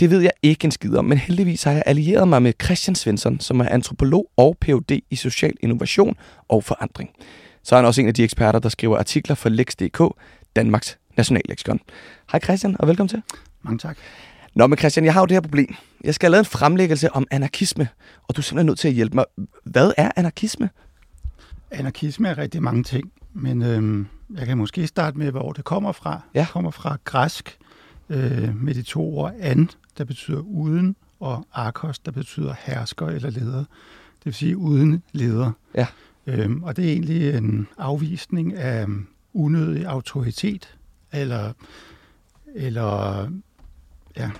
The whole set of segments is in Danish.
Det ved jeg ikke en skid om, men heldigvis har jeg allieret mig med Christian Svensson, som er antropolog og Ph.D. i social innovation og forandring. Så er han også en af de eksperter, der skriver artikler for Lex.dk, Danmarks nationalleksikon. Hej Christian, og velkommen til. Mange tak. Nå, men Christian, jeg har jo det her problem. Jeg skal have lavet en fremlæggelse om anarkisme, og du er simpelthen nødt til at hjælpe mig. Hvad er anarkisme? Anarkisme er rigtig mange ting, men øhm, jeg kan måske starte med, hvor det kommer fra. Ja. Det kommer fra græsk øh, med de to ord an, der betyder uden, og arkos, der betyder hersker eller leder. Det vil sige uden leder. Ja. Øhm, og det er egentlig en afvisning af øhm, unødig autoritet, eller, eller ja,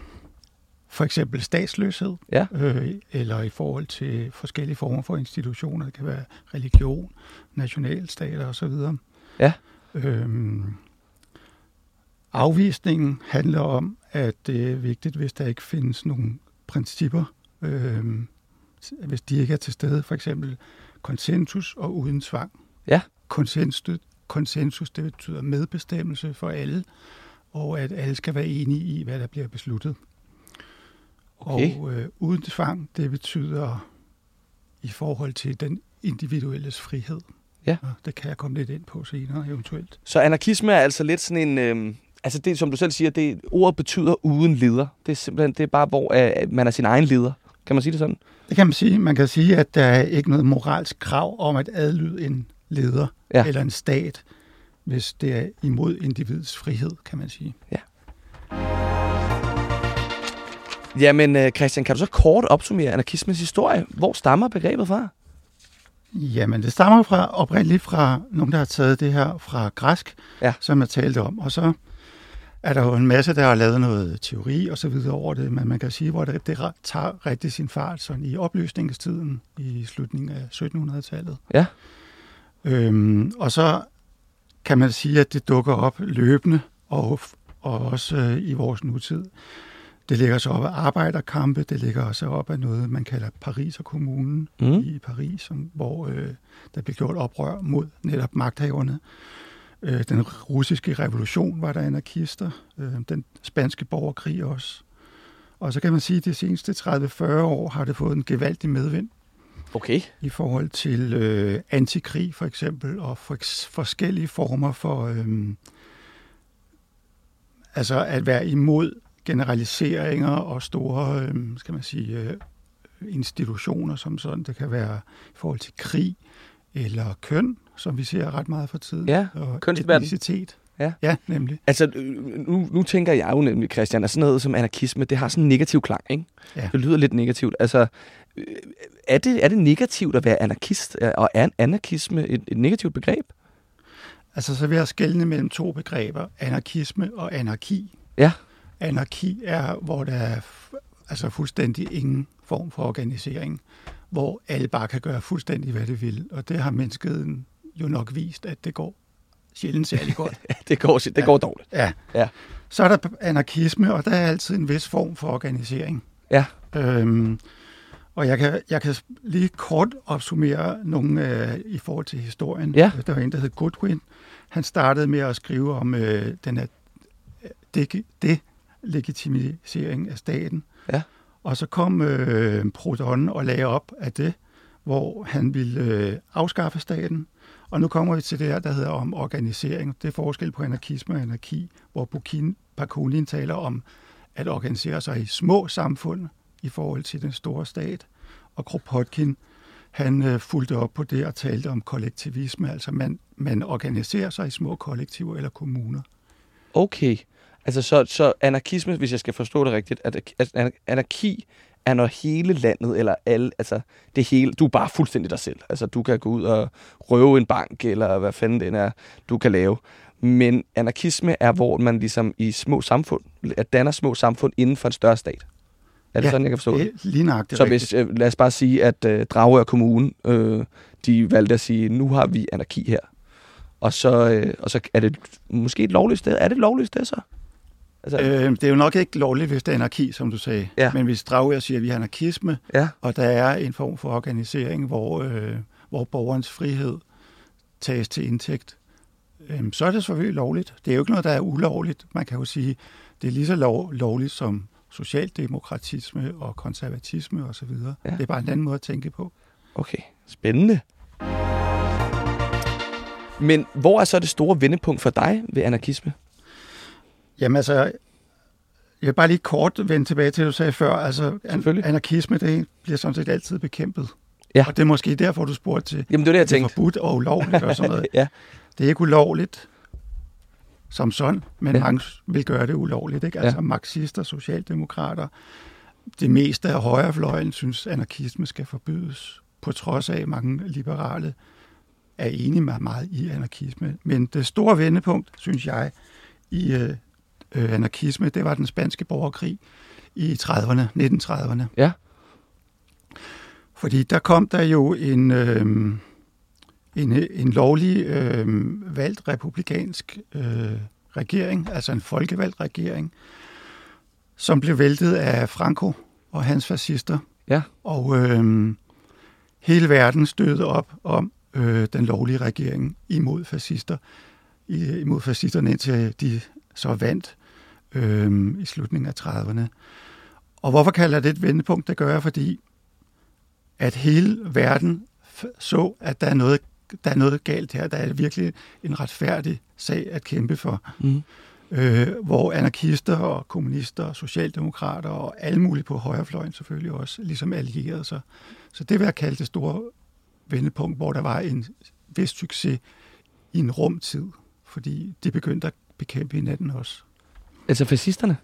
for eksempel statsløshed, Ja. øh, eller i forhold til forskellige former for institutioner. Det kan være religion, nationalstater osv. Ja. Øhm, afvisningen handler om, at det er vigtigt, hvis der ikke findes nogle principper, øhm, hvis de ikke er til stede, for eksempel konsensus og uden tvang. Ja. Konsensus, konsensus, det betyder medbestemmelse for alle, og at alle skal være enige i, hvad der bliver besluttet. Okay. Og øh, uden tvang, det betyder i forhold til den individuelles frihed. Ja. Og det kan jeg komme lidt ind på senere eventuelt. Så anarkisme er altså lidt sådan en... Øhm, altså det, som du selv siger, det ordet betyder uden leder. Det er simpelthen det er bare, hvor øh, man er sin egen leder. Kan man sige det sådan? Det kan man sige. Man kan sige, at der er ikke noget moralsk krav om at adlyde en leder Ja. ja. eller en stat, hvis det er imod individets frihed, kan man sige. Jamen, øh, Christian, kan du så kort opsummere anarkismens historie? Hvor stammer begrebet fra? Jamen, det stammer fra oprindeligt fra nogen, der har taget det her fra græsk, Ja. som jeg talte om. Og så er der jo en masse, der har lavet noget teori og så videre over det, men man kan sige, hvor det, det tager rigtig sin fart sådan i opløsningstiden i slutningen af 1700-tallet. Ja. Øhm, og så kan man sige, at det dukker op løbende, og, og også øh, i vores nutid. Det ligger så op af arbejderkampe, det ligger så op af noget, man kalder Paris og kommunen Mm. mm. i Paris, som, hvor øh, der blev gjort oprør mod netop magthaverne. Øh, den russiske revolution var der anarkister, øh, den spanske borgerkrig også. Og så kan man sige, at de seneste 30-40 år har det fået en gevaldig medvind Okay. i forhold til øh, antikrig for eksempel, og for, forskellige former for øh, altså at være imod generaliseringer og store, øh, skal man sige, øh, institutioner som sådan. Det kan være i forhold til krig eller køn, som vi ser ret meget for tiden. Ja, og etnicitet. Ja. ja, nemlig. Altså, øh, nu, nu tænker jeg jo nemlig, Christian, at sådan noget som anarkisme, det har sådan en negativ klang, ikke? Ja. Det lyder lidt negativt. Altså, øh, er det, er det negativt at være anarkist? Og er anarkisme et, et negativt begreb? Altså, så vil jeg skelne mellem to begreber, anarkisme og anarki. Ja. Anarki er, hvor der er altså fuldstændig ingen form for organisering, hvor alle bare kan gøre fuldstændig, hvad de vil. Og det har menneskeheden jo nok vist, at det går sjældent særlig godt. Det går, det går dårligt. Ja. Ja. Så er der anarkisme, og der er altid en vis form for organisering. Ja. Øhm, og jeg kan, jeg kan lige kort opsummere nogle øh, i forhold til historien. Ja. Der var en, der hed Goodwin. Han startede med at skrive om øh, den her de- delegitimisering af staten. Ja. Og så kom øh, Proudhon og lagde op af det, hvor han ville øh, afskaffe staten. Og nu kommer vi til det her, der hedder om organisering. Det er forskel på anarkisme og anarki, hvor Bukin, Bakunin taler om at organisere sig i små samfund i forhold til den store stat. Og Kropotkin, han øh, fulgte op på det og talte om kollektivisme, altså man, man organiserer sig i små kollektiver eller kommuner. Okay. Altså, så, så anarkisme, hvis jeg skal forstå det rigtigt, at, at anarki er når hele landet, eller alle, altså det hele, du er bare fuldstændig dig selv. Altså, du kan gå ud og røve en bank, eller hvad fanden den er, du kan lave. Men anarkisme er, hvor man ligesom i små samfund, at danner små samfund inden for en større stat. Er det Ja, sådan, jeg kan forstå det? Er lige nøjagtigt Så hvis, øh, lad os bare sige, at øh, Dragør Kommune, øh, de valgte at sige, nu har vi anarki her. Og så, øh, og så er det måske et lovligt sted. Er det et lovligt sted så? Altså, øh, det er jo nok ikke lovligt, hvis det er anarki, som du sagde. Ja. Men hvis Dragør siger, at vi har anarkisme, ja, og der er en form for organisering, hvor, øh, hvor borgerens frihed tages til indtægt, øh, så er det selvfølgelig lovligt. Det er jo ikke noget, der er ulovligt. Man kan jo sige, det er lige så lov, lovligt som socialdemokratisme og konservatisme osv. Ja. Ja. Det er bare en anden måde at tænke på. okay. Spændende. Men hvor er så det store vendepunkt for dig ved anarkisme? Jamen altså, jeg vil bare lige kort vende tilbage til, det, du sagde før. Altså, an- anarkisme, det bliver sådan set altid bekæmpet. Ja. Og det er måske derfor, du spurgte til, Jamen, det var det, jeg det er forbudt og ulovligt og sådan noget. ja, Det er ikke ulovligt som sådan, men Ja. ja. mange vil gøre det ulovligt. Ikke? Ja. Altså marxister, socialdemokrater, det meste af højrefløjen synes, anarkisme skal forbydes, på trods af at mange liberale er enige med meget i anarkisme. Men det store vendepunkt, synes jeg, i øh, øh, anarkisme, det var den spanske borgerkrig i 30'erne, 1930'erne. Ja. Fordi der kom der jo en, øh, en, en lovlig øh, valgt republikansk øh, regering, altså en folkevalgt regering, som blev væltet af Franco og hans fascister. Ja. Og øh, hele verden stødte op om øh, den lovlige regering imod fascister, imod fascisterne indtil de så vandt øh, i slutningen af 30'erne. Og hvorfor kalder jeg det et vendepunkt? Det gør jeg, fordi at hele verden så, at der er noget, der er noget galt her. Der er virkelig en retfærdig sag at kæmpe for. Mm. Øh, hvor anarkister og kommunister og socialdemokrater og alle mulige på højrefløjen selvfølgelig også ligesom allierede sig. Så det vil jeg kalde det store vendepunkt, hvor der var en vis succes i en rumtid, fordi de begyndte at bekæmpe hinanden også. Altså fascisterne?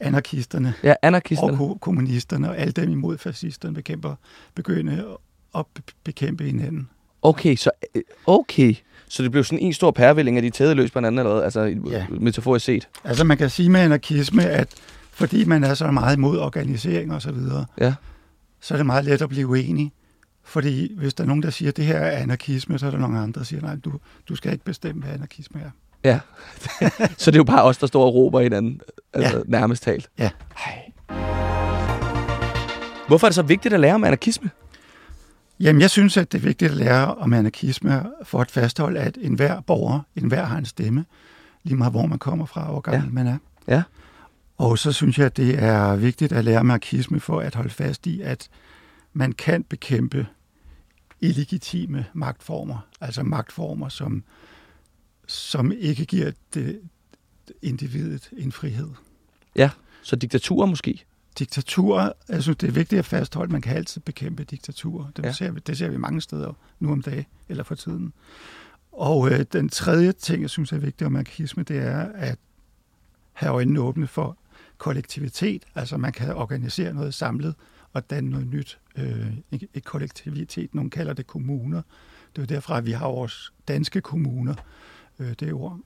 Anarkisterne Ja, og anarkisterne. ko- kommunisterne og alle dem imod fascisterne bekæmper, begyndte at be- bekæmpe hinanden. Okay, så øh, okay. Så det blev sådan en stor pærevælling af de tæde løs på hinanden allerede, altså Ja. metaforisk set. Altså man kan sige med anarkisme, at fordi man er så meget imod organisering og så videre, Ja. så er det meget let at blive uenig. Fordi hvis der er nogen, der siger, at det her er anarkisme, så er der nogle andre, der siger, nej, du, du skal ikke bestemme, hvad anarkisme er. Ja. så det er jo bare os, der står og råber hinanden, altså ja. nærmest talt. Ja. Ej. Hvorfor er det så vigtigt at lære om anarkisme? Jamen, jeg synes, at det er vigtigt at lære om anarkisme for at fastholde, at enhver borger, enhver har en stemme, lige meget hvor man kommer fra og hvor gammel Ja. man er. Ja. Og så synes jeg, at det er vigtigt at lære anarkisme for at holde fast i, at man kan bekæmpe illegitime magtformer, altså magtformer, som, som ikke giver det, individet en frihed. Så diktaturer måske? Diktatur, jeg synes, det er vigtigt at fastholde, man kan altid bekæmpe diktaturer. Det, Ja. ja. ser, vi, det ser vi mange steder nu om dagen, eller for tiden. Og øh, den tredje ting, jeg synes er vigtigt om anarkisme, det er at have øjnene åbne for kollektivitet. Altså man kan organisere noget samlet og danne noget nyt. Øh, et kollektivitet, nogle kalder det kommuner. Det er jo derfra, at vi har vores danske kommuner, øh, det ord.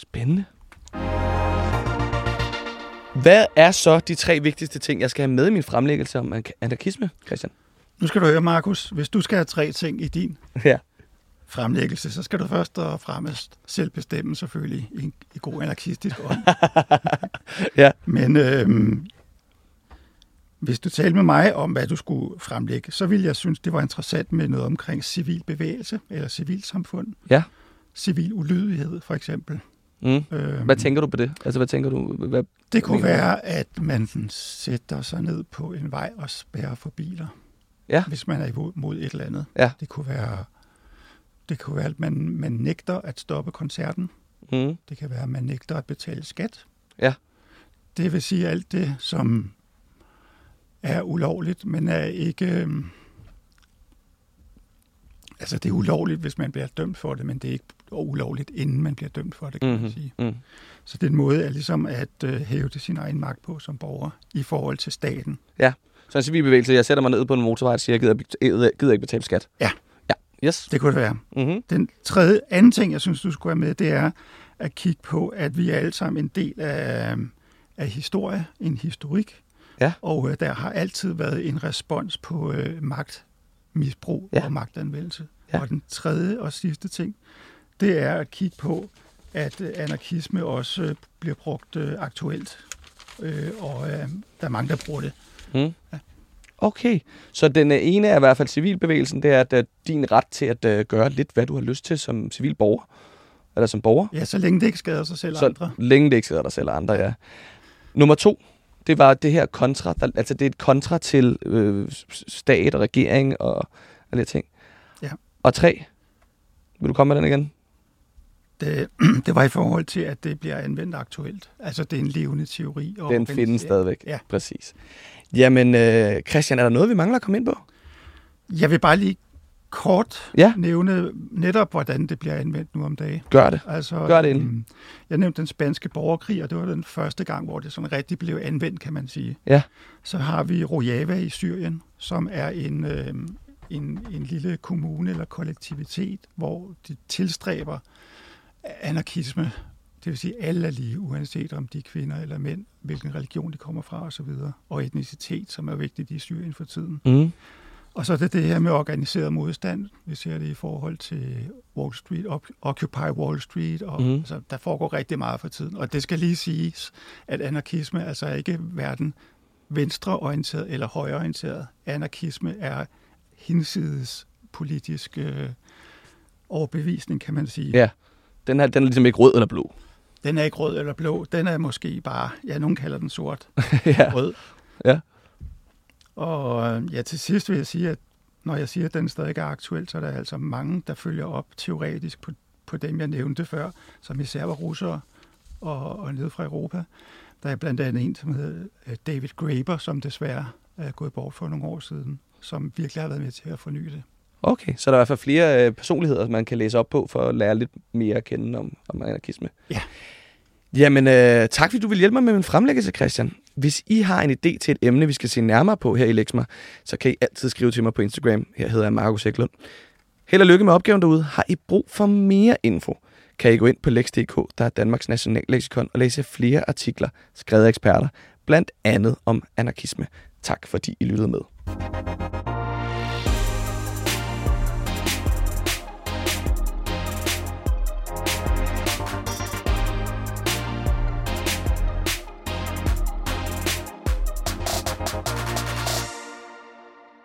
Spændende. Hvad er så de tre vigtigste ting, jeg skal have med i min fremlæggelse om anark- anarkisme, Christian? Nu skal du høre, Markus, hvis du skal have tre ting i din Ja. fremlæggelse, så skal du først og fremmest selv bestemme selvfølgelig i, i god anarkistisk ånd. Ja. Men øhm, hvis du talte med mig om, hvad du skulle fremlægge, så ville jeg synes, det var interessant med noget omkring civil bevægelse eller civilsamfund. Ja. Civil ulydighed, for eksempel. Mm. Øhm, Hvad tænker du på det? Altså, hvad tænker du? Hvad... det kunne være, at man sætter sig ned på en vej og spærrer for biler, Ja. hvis man er imod mod et eller andet. Ja. Det kunne være, det kunne være at man, man nægter at stoppe koncerten. Mm. Det kan være, at man nægter at betale skat. Ja. Det vil sige alt det, som er ulovligt, men er ikke... øhm, Altså, det er ulovligt, hvis man bliver dømt for det, men det er ikke ulovligt, inden man bliver dømt for det, kan mm-hmm. man sige. Mm. Så det er en måde er ligesom at øh, hæve det sin egen magt på som borger i forhold til staten. Så en civil bevægelse, jeg sætter mig ned på en motorvej og siger, jeg gider, gider, ikke betale skat. Ja. Ja, yes. Det kunne det være. Mm-hmm. Den tredje, anden ting, jeg synes, du skulle have med, det er at kigge på, at vi er alle sammen en del af, af historie, en historik, Ja. og øh, der har altid været en respons på øh, magtmisbrug Ja. ja. og magtanvendelse. Ja. Ja. Og den tredje og sidste ting, det er at kigge på, at øh, anarkisme også øh, bliver brugt øh, aktuelt, øh, og øh, der er mange, der bruger det. Mm. Okay, så den ene er i hvert fald civilbevægelsen, det er at, øh, din ret til at øh, gøre lidt, hvad du har lyst til som civil borger, eller som borger, Ja, så længe det ikke skader sig selv og så andre. længe det ikke sidder dig selv og andre, ja. Nummer to, det var det her kontra, der, altså det er et kontra til øh, stat og regering og alle de ting. Ja. Og tre, vil du komme med den igen? Det, det var i forhold til, at det bliver anvendt aktuelt. Altså, det er en levende teori. Og Den findes stadigvæk. Ja. Præcis. Jamen, øh, Christian, er der noget, vi mangler at komme ind på? Jeg vil bare lige kort Ja. nævne netop, hvordan det bliver anvendt nu om dagen. Gør det. Altså, Gør det endelig. øhm, Jeg nævnte den spanske borgerkrig, og det var den første gang, hvor det sådan rigtig blev anvendt, kan man sige. Ja. Så har vi Rojava i Syrien, som er en, øhm, en, en lille kommune eller kollektivitet, hvor de tilstræber anarkisme. Det vil sige, at alle er lige, uanset om de er kvinder eller mænd, hvilken religion de kommer fra osv. Og etnicitet, som er vigtigt i Syrien for tiden. Mm. Og så er det det her med organiseret modstand. Vi ser det i forhold til Wall Street, Occupy Wall Street, og mm. altså, der foregår rigtig meget for tiden. Og det skal lige siges, at anarkisme altså er ikke hverken venstreorienteret eller højreorienteret. Anarkisme er hinsides politisk øh, overbevisning, kan man sige. Ja. Den, her, den er ligesom ikke rød eller blå. Den er ikke rød eller blå. Den er måske bare, ja, nogen kalder den sort. ja. rød. Ja. Og øh, ja, til sidst vil jeg sige, at når jeg siger, at den stadig er aktuel, så er der altså mange, der følger op teoretisk på, på dem, jeg nævnte før, som især var russere og, og nede fra Europa. Der er blandt andet en, som hedder øh, David Graeber, som desværre er gået bort for nogle år siden, som virkelig har været med til at forny det. Okay, så er der i hvert fald flere øh, personligheder, man kan læse op på, for at lære lidt mere at kende om, om anarkisme. Ja. Jamen, øh, tak fordi du vil hjælpe mig med min fremlæggelse, Christian. Hvis I har en idé til et emne, vi skal se nærmere på her i Lexma, så kan I altid skrive til mig på Instagram. Her hedder jeg Markus Eklund. Held og lykke med opgaven derude. Har I brug for mere info, kan I gå ind på lex.dk, der er Danmarks nationalleksikon, og læse flere artikler skrevet af eksperter, blandt andet om anarkisme. Tak fordi I lyttede med.